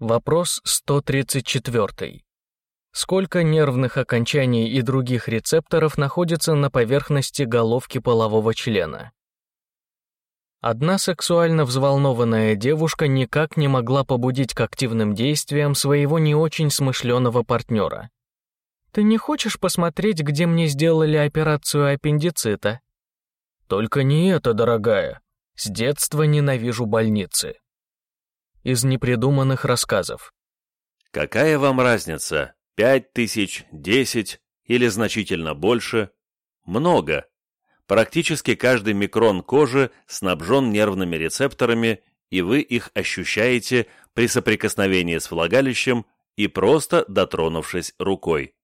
Вопрос 134. Сколько нервных окончаний и других рецепторов находится на поверхности головки полового члена? Одна сексуально взволнованная девушка никак не могла побудить к активным действиям своего не очень смышленого партнера. «Ты не хочешь посмотреть, где мне сделали операцию аппендицита?» «Только не это, дорогая. С детства ненавижу больницы». Из непридуманных рассказов. «Какая вам разница, пять тысяч, десять или значительно больше? Много. Практически каждый микрон кожи снабжен нервными рецепторами, и вы их ощущаете при соприкосновении с влагалищем и просто дотронувшись рукой.